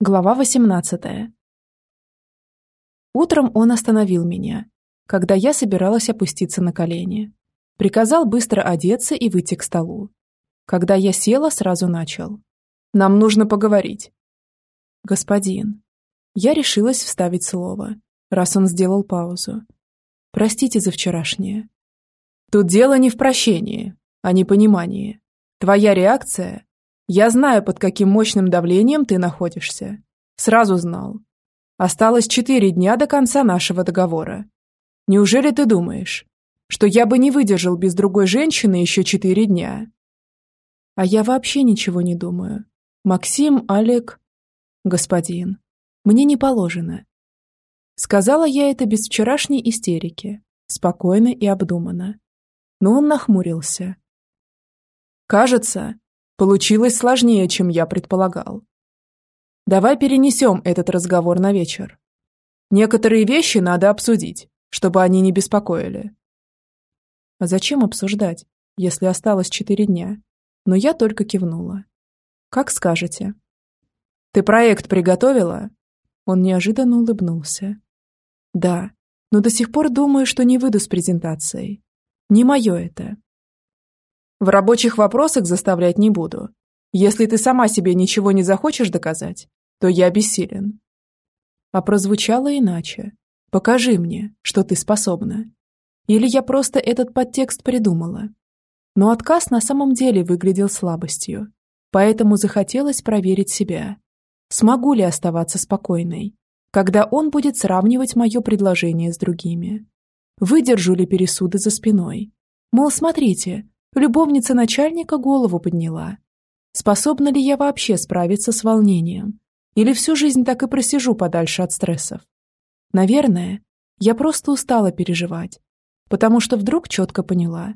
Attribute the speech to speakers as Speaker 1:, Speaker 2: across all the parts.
Speaker 1: Глава 18. Утром он остановил меня, когда я собиралась опуститься на колени. Приказал быстро одеться и выйти к столу. Когда я села, сразу начал. «Нам нужно поговорить». «Господин». Я решилась вставить слово, раз он сделал паузу. «Простите за вчерашнее». «Тут дело не в прощении, а непонимании. Твоя реакция я знаю, под каким мощным давлением ты находишься. Сразу знал. Осталось четыре дня до конца нашего договора. Неужели ты думаешь, что я бы не выдержал без другой женщины еще четыре дня? А я вообще ничего не думаю. Максим, Олег... Господин, мне не положено. Сказала я это без вчерашней истерики, спокойно и обдуманно. Но он нахмурился. Кажется, Получилось сложнее, чем я предполагал. Давай перенесем этот разговор на вечер. Некоторые вещи надо обсудить, чтобы они не беспокоили. А зачем обсуждать, если осталось четыре дня? Но я только кивнула. Как скажете. Ты проект приготовила? Он неожиданно улыбнулся. Да, но до сих пор думаю, что не выйду с презентацией. Не мое это. В рабочих вопросах заставлять не буду. Если ты сама себе ничего не захочешь доказать, то я бессилен. А прозвучало иначе. Покажи мне, что ты способна. Или я просто этот подтекст придумала. Но отказ на самом деле выглядел слабостью. Поэтому захотелось проверить себя. Смогу ли оставаться спокойной, когда он будет сравнивать мое предложение с другими? Выдержу ли пересуды за спиной? Мол, смотрите, Любовница начальника голову подняла. Способна ли я вообще справиться с волнением? Или всю жизнь так и просижу подальше от стрессов? Наверное, я просто устала переживать, потому что вдруг четко поняла.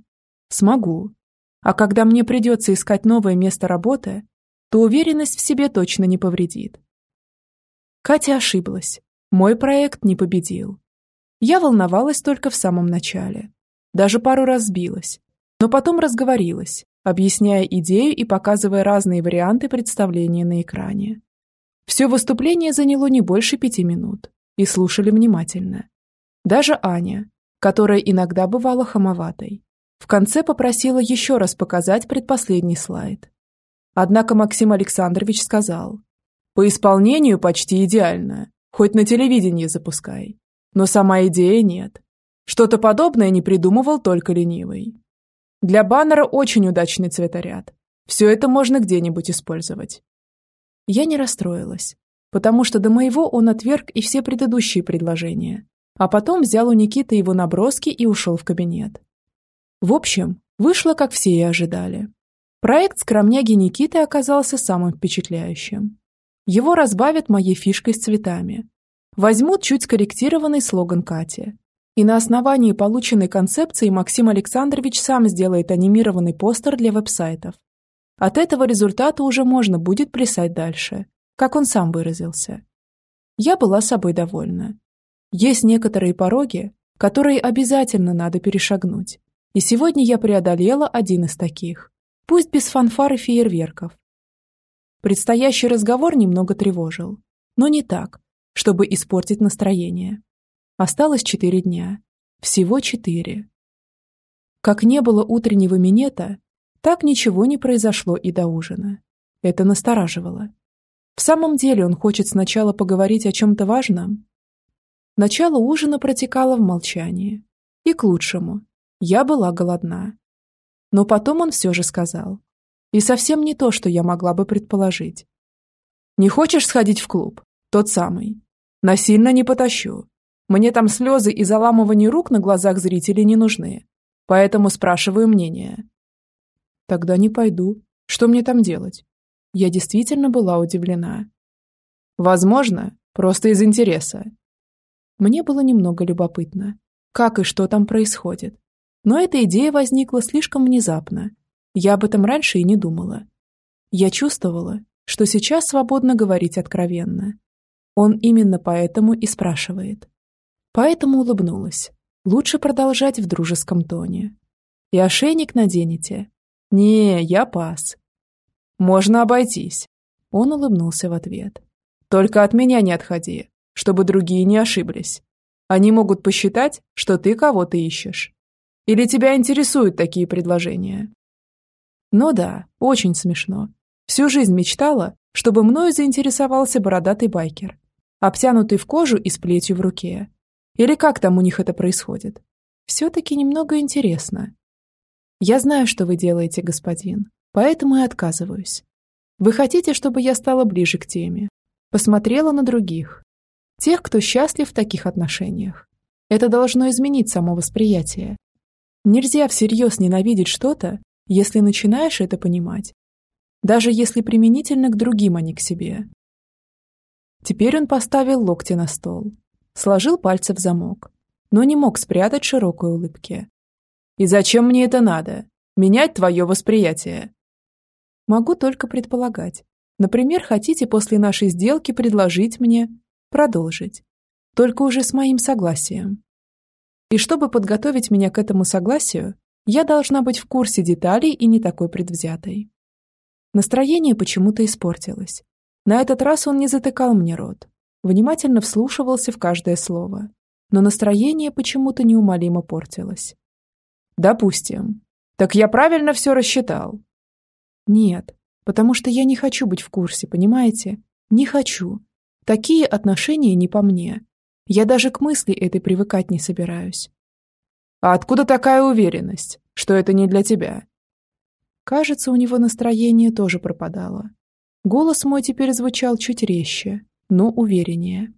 Speaker 1: Смогу. А когда мне придется искать новое место работы, то уверенность в себе точно не повредит. Катя ошиблась. Мой проект не победил. Я волновалась только в самом начале. Даже пару раз сбилась, но потом разговорилась, объясняя идею и показывая разные варианты представления на экране. Все выступление заняло не больше пяти минут, и слушали внимательно. Даже Аня, которая иногда бывала хамоватой, в конце попросила еще раз показать предпоследний слайд. Однако Максим Александрович сказал, «По исполнению почти идеально, хоть на телевидении запускай. Но сама идея нет. Что-то подобное не придумывал только ленивый. Для баннера очень удачный цветоряд. Все это можно где-нибудь использовать. Я не расстроилась, потому что до моего он отверг и все предыдущие предложения, а потом взял у Никиты его наброски и ушел в кабинет. В общем, вышло, как все и ожидали. Проект скромняги Никиты оказался самым впечатляющим. Его разбавят моей фишкой с цветами. Возьмут чуть скорректированный слоган Кати и на основании полученной концепции Максим Александрович сам сделает анимированный постер для веб-сайтов. От этого результата уже можно будет плясать дальше, как он сам выразился. Я была собой довольна. Есть некоторые пороги, которые обязательно надо перешагнуть. И сегодня я преодолела один из таких. Пусть без фанфар и фейерверков. Предстоящий разговор немного тревожил. Но не так, чтобы испортить настроение. Осталось четыре дня. Всего четыре. Как не было утреннего минета, так ничего не произошло и до ужина. Это настораживало. В самом деле он хочет сначала поговорить о чем-то важном? Начало ужина протекало в молчании. И к лучшему. Я была голодна. Но потом он все же сказал. И совсем не то, что я могла бы предположить. «Не хочешь сходить в клуб? Тот самый. Насильно не потащу. Мне там слезы и заламывание рук на глазах зрителей не нужны. Поэтому спрашиваю мнение. Тогда не пойду. Что мне там делать? Я действительно была удивлена. Возможно, просто из интереса. Мне было немного любопытно, как и что там происходит. Но эта идея возникла слишком внезапно. Я об этом раньше и не думала. Я чувствовала, что сейчас свободно говорить откровенно. Он именно поэтому и спрашивает. Поэтому улыбнулась. Лучше продолжать в дружеском тоне. И ошейник наденете? Не, я пас. Можно обойтись. Он улыбнулся в ответ. Только от меня не отходи, чтобы другие не ошиблись. Они могут посчитать, что ты кого-то ищешь. Или тебя интересуют такие предложения? Ну да, очень смешно. Всю жизнь мечтала, чтобы мною заинтересовался бородатый байкер, обтянутый в кожу и с плетью в руке. Или как там у них это происходит? Все-таки немного интересно. Я знаю, что вы делаете, господин, поэтому и отказываюсь. Вы хотите, чтобы я стала ближе к теме? Посмотрела на других. Тех, кто счастлив в таких отношениях. Это должно изменить само восприятие. Нельзя всерьез ненавидеть что-то, если начинаешь это понимать. Даже если применительно к другим, а не к себе. Теперь он поставил локти на стол, сложил пальцы в замок, но не мог спрятать широкой улыбки. «И зачем мне это надо? Менять твое восприятие?» «Могу только предполагать. Например, хотите после нашей сделки предложить мне продолжить, только уже с моим согласием. И чтобы подготовить меня к этому согласию, я должна быть в курсе деталей и не такой предвзятой. Настроение почему-то испортилось. На этот раз он не затыкал мне рот, внимательно вслушивался в каждое слово, но настроение почему-то неумолимо портилось. «Допустим. Так я правильно все рассчитал?» «Нет, потому что я не хочу быть в курсе, понимаете? Не хочу. Такие отношения не по мне. Я даже к мысли этой привыкать не собираюсь. А откуда такая уверенность, что это не для тебя? Кажется, у него настроение тоже пропадало. Голос мой теперь звучал чуть резче, но увереннее.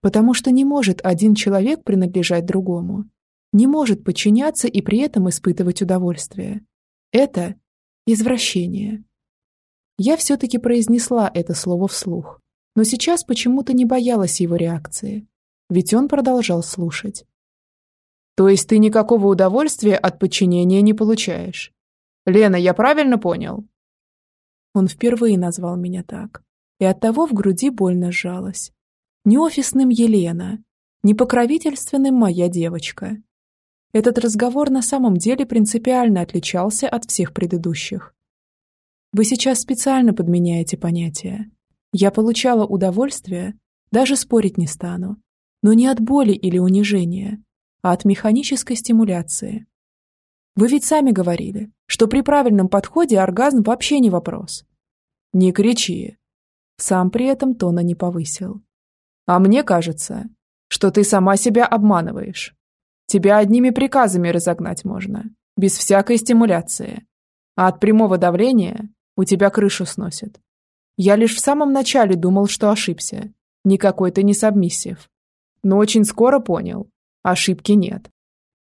Speaker 1: Потому что не может один человек принадлежать другому. Не может подчиняться и при этом испытывать удовольствие. Это извращение. Я все-таки произнесла это слово вслух, но сейчас почему-то не боялась его реакции ведь он продолжал слушать. «То есть ты никакого удовольствия от подчинения не получаешь? Лена, я правильно понял?» Он впервые назвал меня так, и оттого в груди больно сжалось. Не офисным Елена, не покровительственным моя девочка. Этот разговор на самом деле принципиально отличался от всех предыдущих. Вы сейчас специально подменяете понятия. Я получала удовольствие, даже спорить не стану но не от боли или унижения, а от механической стимуляции. Вы ведь сами говорили, что при правильном подходе оргазм вообще не вопрос. Не кричи. Сам при этом тона не повысил. А мне кажется, что ты сама себя обманываешь. Тебя одними приказами разогнать можно, без всякой стимуляции. А от прямого давления у тебя крышу сносит. Я лишь в самом начале думал, что ошибся. Никакой ты не сабмиссив но очень скоро понял – ошибки нет.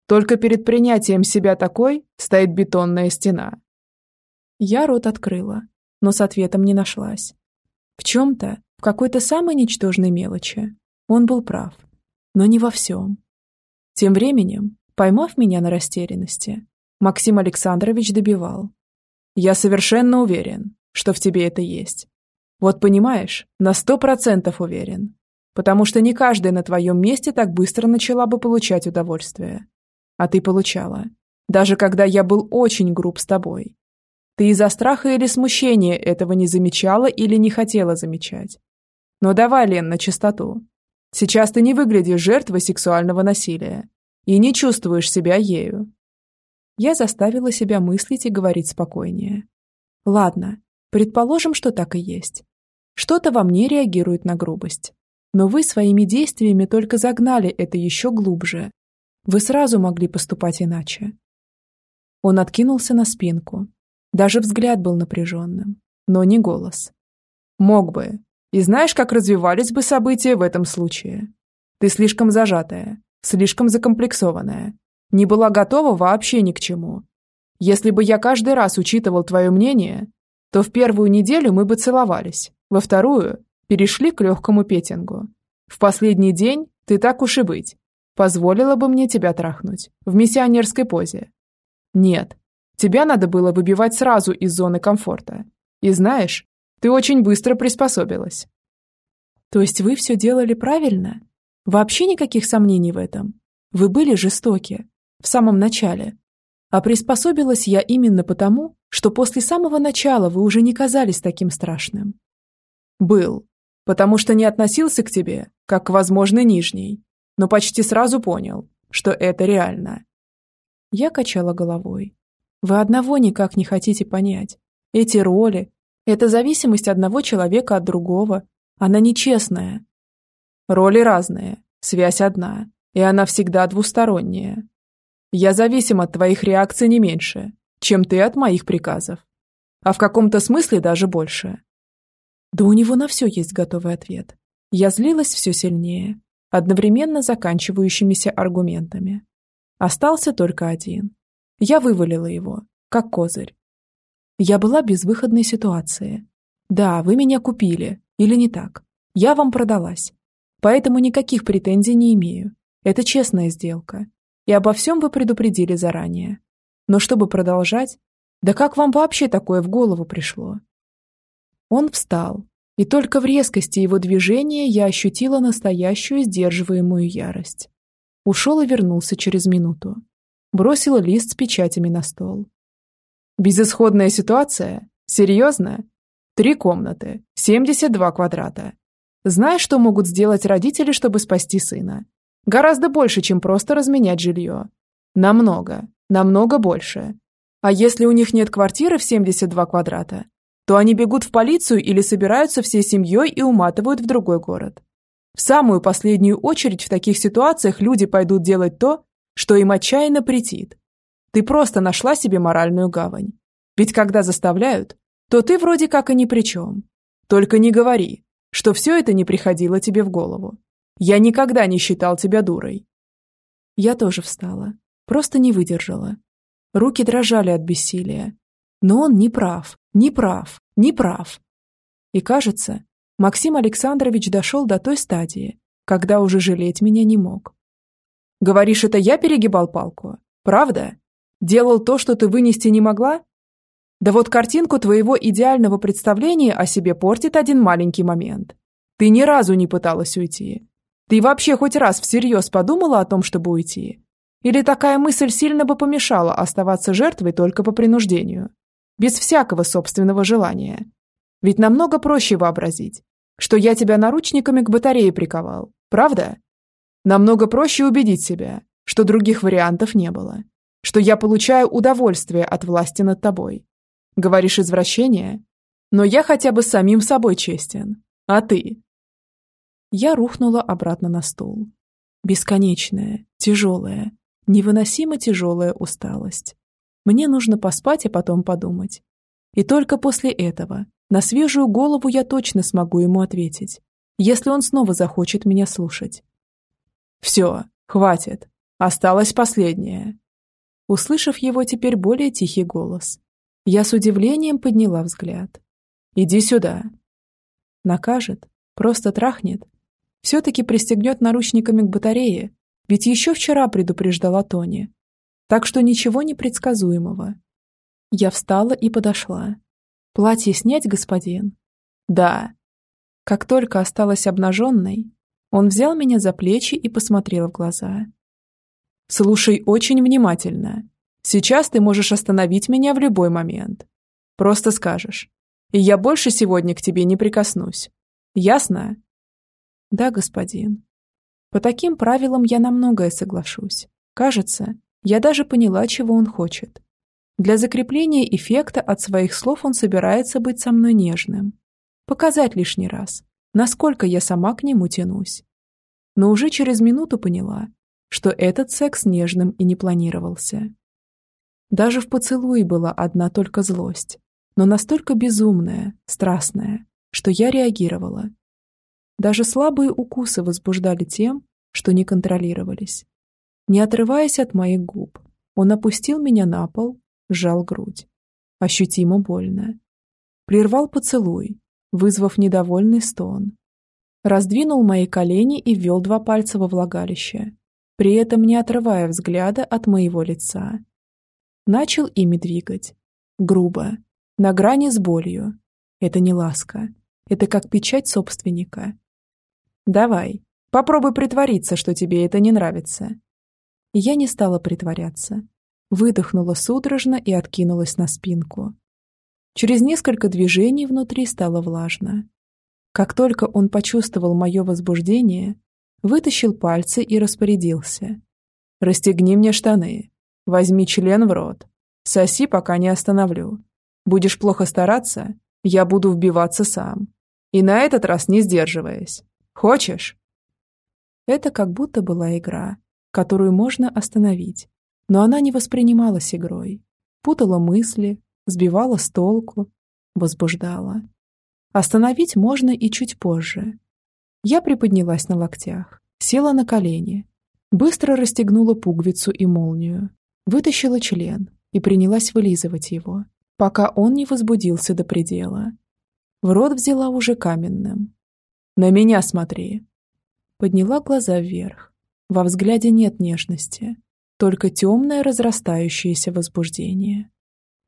Speaker 1: Только перед принятием себя такой стоит бетонная стена. Я рот открыла, но с ответом не нашлась. В чем-то, в какой-то самой ничтожной мелочи, он был прав, но не во всем. Тем временем, поймав меня на растерянности, Максим Александрович добивал. «Я совершенно уверен, что в тебе это есть. Вот понимаешь, на сто процентов уверен потому что не каждая на твоем месте так быстро начала бы получать удовольствие. А ты получала, даже когда я был очень груб с тобой. Ты из-за страха или смущения этого не замечала или не хотела замечать. Но давай, Лен, на чистоту. Сейчас ты не выглядишь жертвой сексуального насилия и не чувствуешь себя ею. Я заставила себя мыслить и говорить спокойнее. Ладно, предположим, что так и есть. Что-то во мне реагирует на грубость. Но вы своими действиями только загнали это еще глубже. Вы сразу могли поступать иначе. Он откинулся на спинку. Даже взгляд был напряженным, но не голос. Мог бы. И знаешь, как развивались бы события в этом случае? Ты слишком зажатая, слишком закомплексованная, не была готова вообще ни к чему. Если бы я каждый раз учитывал твое мнение, то в первую неделю мы бы целовались, во вторую перешли к легкому петингу. В последний день ты так уж и быть. Позволила бы мне тебя трахнуть. В миссионерской позе. Нет. Тебя надо было выбивать сразу из зоны комфорта. И знаешь, ты очень быстро приспособилась. То есть вы все делали правильно? Вообще никаких сомнений в этом. Вы были жестоки. В самом начале. А приспособилась я именно потому, что после самого начала вы уже не казались таким страшным. Был. потому что не относился к тебе, как к возможной нижней, но почти сразу понял, что это реально. Я качала головой. Вы одного никак не хотите понять. Эти роли, эта зависимость одного человека от другого, она нечестная. Роли разные, связь одна, и она всегда двусторонняя. Я зависим от твоих реакций не меньше, чем ты от моих приказов. А в каком-то смысле даже больше. Да у него на все есть готовый ответ. Я злилась все сильнее, одновременно заканчивающимися аргументами. Остался только один. Я вывалила его, как козырь. Я была в безвыходной ситуации. Да, вы меня купили, или не так. Я вам продалась. Поэтому никаких претензий не имею. Это честная сделка. И обо всем вы предупредили заранее. Но чтобы продолжать, да как вам вообще такое в голову пришло? Он встал, и только в резкости его движения я ощутила настоящую сдерживаемую ярость. Ушел и вернулся через минуту. Бросил лист с печатями на стол. Безысходная ситуация? Серьезно? Три комнаты, 72 квадрата. Знаешь, что могут сделать родители, чтобы спасти сына? Гораздо больше, чем просто разменять жилье. Намного, намного больше. А если у них нет квартиры в 72 квадрата, то они бегут в полицию или собираются всей семьей и уматывают в другой город. В самую последнюю очередь в таких ситуациях люди пойдут делать то, что им отчаянно претит. Ты просто нашла себе моральную гавань. Ведь когда заставляют, то ты вроде как и ни при чем. Только не говори, что все это не приходило тебе в голову. Я никогда не считал тебя дурой. Я тоже встала, просто не выдержала. Руки дрожали от бессилия. Но он не прав, не прав, не прав. И кажется, Максим Александрович дошел до той стадии, когда уже жалеть меня не мог. Говоришь, это я перегибал палку? Правда? Делал то, что ты вынести не могла? Да вот картинку твоего идеального представления о себе портит один маленький момент. Ты ни разу не пыталась уйти. Ты вообще хоть раз всерьез подумала о том, чтобы уйти? Или такая мысль сильно бы помешала оставаться жертвой только по принуждению? Без всякого собственного желания. Ведь намного проще вообразить, что я тебя наручниками к батарее приковал, правда? Намного проще убедить себя, что других вариантов не было, что я получаю удовольствие от власти над тобой, Говоришь извращение? Но я хотя бы самим собой честен. А ты? Я рухнула обратно на стул. Бесконечная, тяжелая, невыносимо тяжелая усталость. Мне нужно поспать и потом подумать. И только после этого, на свежую голову я точно смогу ему ответить, если он снова захочет меня слушать. «Все, хватит. Осталось последнее». Услышав его теперь более тихий голос, я с удивлением подняла взгляд. «Иди сюда». Накажет, просто трахнет. Все-таки пристегнет наручниками к батарее, ведь еще вчера предупреждала Тони. Так что ничего непредсказуемого. Я встала и подошла. «Платье снять, господин?» «Да». Как только осталась обнаженной, он взял меня за плечи и посмотрел в глаза. «Слушай очень внимательно. Сейчас ты можешь остановить меня в любой момент. Просто скажешь. И я больше сегодня к тебе не прикоснусь. Ясно? Да, господин. По таким правилам я на многое соглашусь. Кажется, я даже поняла, чего он хочет. Для закрепления эффекта от своих слов он собирается быть со мной нежным. Показать лишний раз, насколько я сама к нему тянусь. Но уже через минуту поняла, что этот секс нежным и не планировался. Даже в поцелуе была одна только злость, но настолько безумная, страстная, что я реагировала. Даже слабые укусы возбуждали тем, что не контролировались. Не отрываясь от моих губ, он опустил меня на пол, сжал грудь. Ощутимо больно. Прервал поцелуй, вызвав недовольный стон. Раздвинул мои колени и ввел два пальца во влагалище, при этом не отрывая взгляда от моего лица. Начал ими двигать. Грубо. На грани с болью. Это не ласка. Это как печать собственника. Давай, попробуй притвориться, что тебе это не нравится. Я не стала притворяться. Выдохнула судорожно и откинулась на спинку. Через несколько движений внутри стало влажно. Как только он почувствовал мое возбуждение, вытащил пальцы и распорядился. «Расстегни мне штаны. Возьми член в рот. Соси, пока не остановлю. Будешь плохо стараться, я буду вбиваться сам. И на этот раз не сдерживаясь. Хочешь?» Это как будто была игра, которую можно остановить, но она не воспринималась игрой. Путала мысли, сбивала с толку, возбуждала. Остановить можно и чуть позже. Я приподнялась на локтях, села на колени, быстро расстегнула пуговицу и молнию, вытащила член и принялась вылизывать его, пока он не возбудился до предела. В рот взяла уже каменным. «На меня смотри!» Подняла глаза вверх. Во взгляде нет нежности, только темное разрастающееся возбуждение.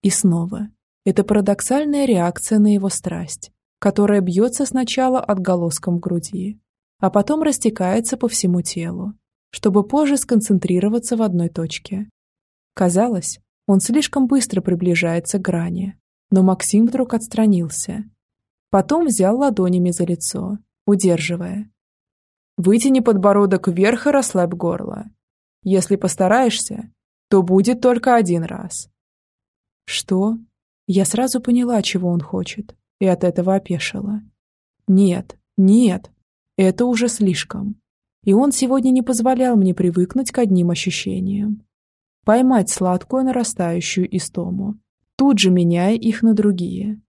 Speaker 1: И снова. Это парадоксальная реакция на его страсть, которая бьется сначала отголоском в груди, а потом растекается по всему телу, чтобы позже сконцентрироваться в одной точке. Казалось, он слишком быстро приближается к грани, но Максим вдруг отстранился. Потом взял ладонями за лицо, удерживая, Вытяни подбородок вверх и расслабь горло. Если постараешься, то будет только один раз. Что? Я сразу поняла, чего он хочет, и от этого опешила. Нет, нет, это уже слишком. И он сегодня не позволял мне привыкнуть к одним ощущениям. Поймать сладкую нарастающую истому, тут же меняя их на другие.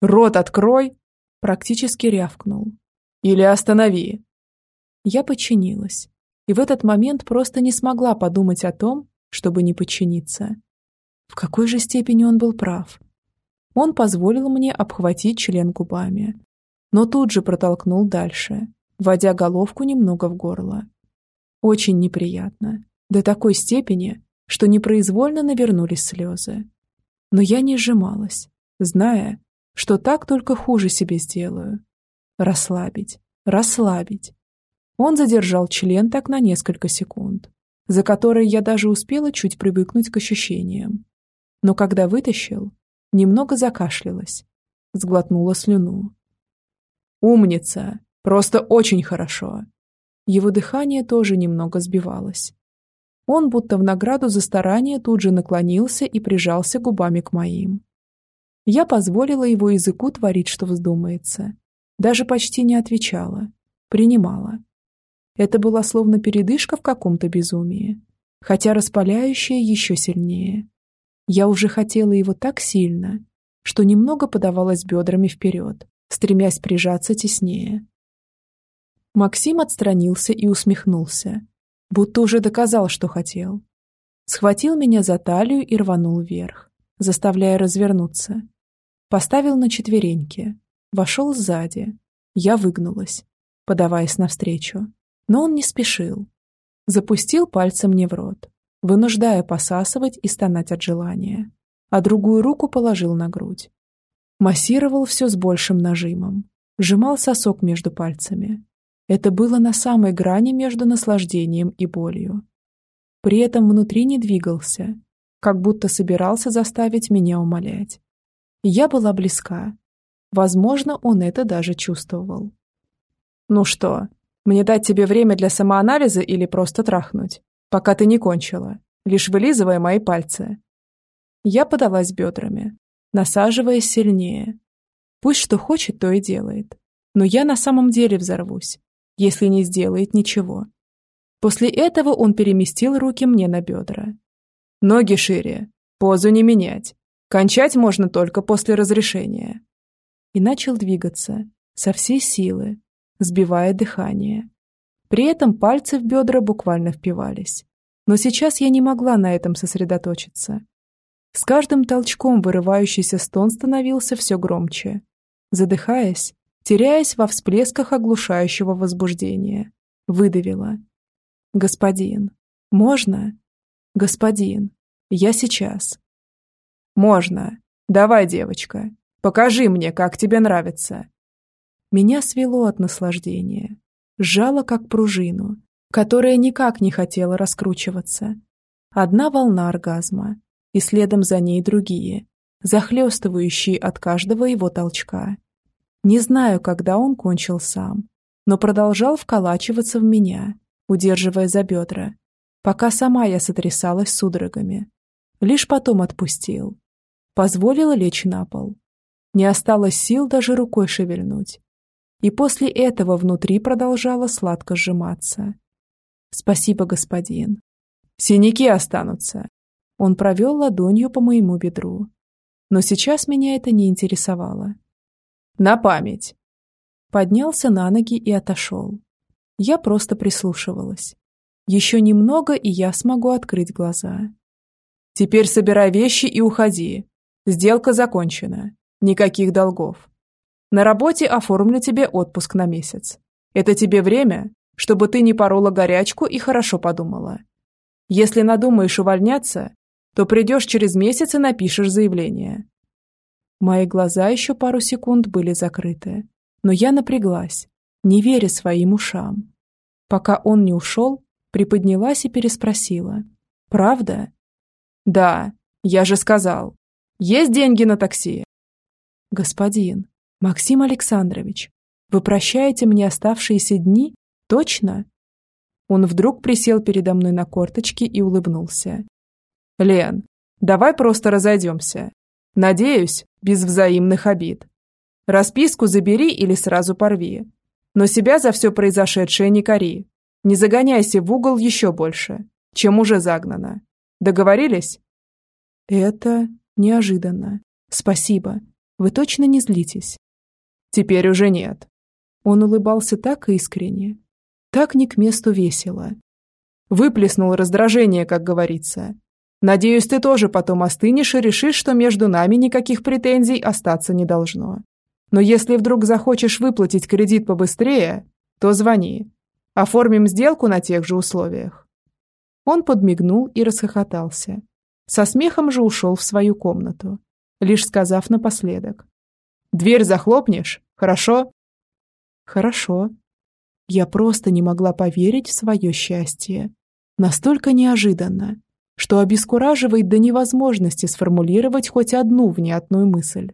Speaker 1: «Рот открой!» Практически рявкнул. «Или останови!» Я подчинилась. И в этот момент просто не смогла подумать о том, чтобы не подчиниться. В какой же степени он был прав? Он позволил мне обхватить член губами, но тут же протолкнул дальше, вводя головку немного в горло. Очень неприятно, до такой степени, что непроизвольно навернулись слезы. Но я не сжималась, зная, что так только хуже себе сделаю. Расслабить, расслабить, он задержал член так на несколько секунд, за которые я даже успела чуть привыкнуть к ощущениям. Но когда вытащил, немного закашлялась, сглотнула слюну. «Умница! Просто очень хорошо!» Его дыхание тоже немного сбивалось. Он, будто в награду за старание, тут же наклонился и прижался губами к моим. Я позволила его языку творить, что вздумается. Даже почти не отвечала. Принимала. Это была словно передышка в каком-то безумии, хотя распаляющая еще сильнее. Я уже хотела его так сильно, что немного подавалась бедрами вперед, стремясь прижаться теснее. Максим отстранился и усмехнулся, будто уже доказал, что хотел. Схватил меня за талию и рванул вверх, заставляя развернуться. Поставил на четвереньки, вошел сзади. Я выгнулась, подаваясь навстречу. Но он не спешил. Запустил пальцем мне в рот, вынуждая посасывать и стонать от желания, а другую руку положил на грудь. Массировал все с большим нажимом, сжимал сосок между пальцами. Это было на самой грани между наслаждением и болью. При этом внутри не двигался, как будто собирался заставить меня умолять. Я была близка. Возможно, он это даже чувствовал. «Ну что, мне дать тебе время для самоанализа или просто трахнуть? Пока ты не кончила, лишь вылизывая мои пальцы. Я подалась бедрами, насаживаясь сильнее. Пусть что хочет, то и делает. Но я на самом деле взорвусь, если не сделает ничего. После этого он переместил руки мне на бедра. Ноги шире, позу не менять. Кончать можно только после разрешения. И начал двигаться со всей силы, сбивая дыхание. При этом пальцы в бедра буквально впивались. Но сейчас я не могла на этом сосредоточиться. С каждым толчком вырывающийся стон становился все громче. Задыхаясь, теряясь во всплесках оглушающего возбуждения, выдавила. «Господин, можно?» «Господин, я сейчас». «Можно. Давай, девочка, покажи мне, как тебе нравится». Меня свело от наслаждения, сжало как пружину, которая никак не хотела раскручиваться. Одна волна оргазма, и следом за ней другие, захлестывающие от каждого его толчка. Не знаю, когда он кончил сам, но продолжал вколачиваться в меня, удерживая за бедра, пока сама я сотрясалась судорогами. Лишь потом отпустил. Позволила лечь на пол. Не осталось сил даже рукой шевельнуть. И после этого внутри продолжало сладко сжиматься. «Спасибо, господин». «Синяки останутся». Он провел ладонью по моему бедру. Но сейчас меня это не интересовало. «На память!» Поднялся на ноги и отошел. Я просто прислушивалась. Еще немного, и я смогу открыть глаза. «Теперь собирай вещи и уходи. Сделка закончена. Никаких долгов. На работе оформлю тебе отпуск на месяц. Это тебе время, чтобы ты не порола горячку и хорошо подумала. Если надумаешь увольняться, то придешь через месяц и напишешь заявление. Мои глаза еще пару секунд были закрыты, но я напряглась, не веря своим ушам. Пока он не ушел, приподнялась и переспросила. «Правда?» «Да, я же сказал. Есть деньги на такси?» «Господин, Максим Александрович, вы прощаете мне оставшиеся дни? Точно?» Он вдруг присел передо мной на корточки и улыбнулся. «Лен, давай просто разойдемся. Надеюсь, без взаимных обид. Расписку забери или сразу порви. Но себя за все произошедшее не кори. Не загоняйся в угол еще больше, чем уже загнано. Договорились?» «Это неожиданно. Спасибо. Вы точно не злитесь?» «Теперь уже нет». Он улыбался так искренне, так не к месту весело. Выплеснул раздражение, как говорится. Надеюсь, ты тоже потом остынешь и решишь, что между нами никаких претензий остаться не должно. Но если вдруг захочешь выплатить кредит побыстрее, то звони. Оформим сделку на тех же условиях». Он подмигнул и расхохотался. Со смехом же ушел в свою комнату, лишь сказав напоследок. «Дверь захлопнешь? Хорошо?» «Хорошо». Я просто не могла поверить в свое счастье. Настолько неожиданно, что обескураживает до невозможности сформулировать хоть одну внятную мысль.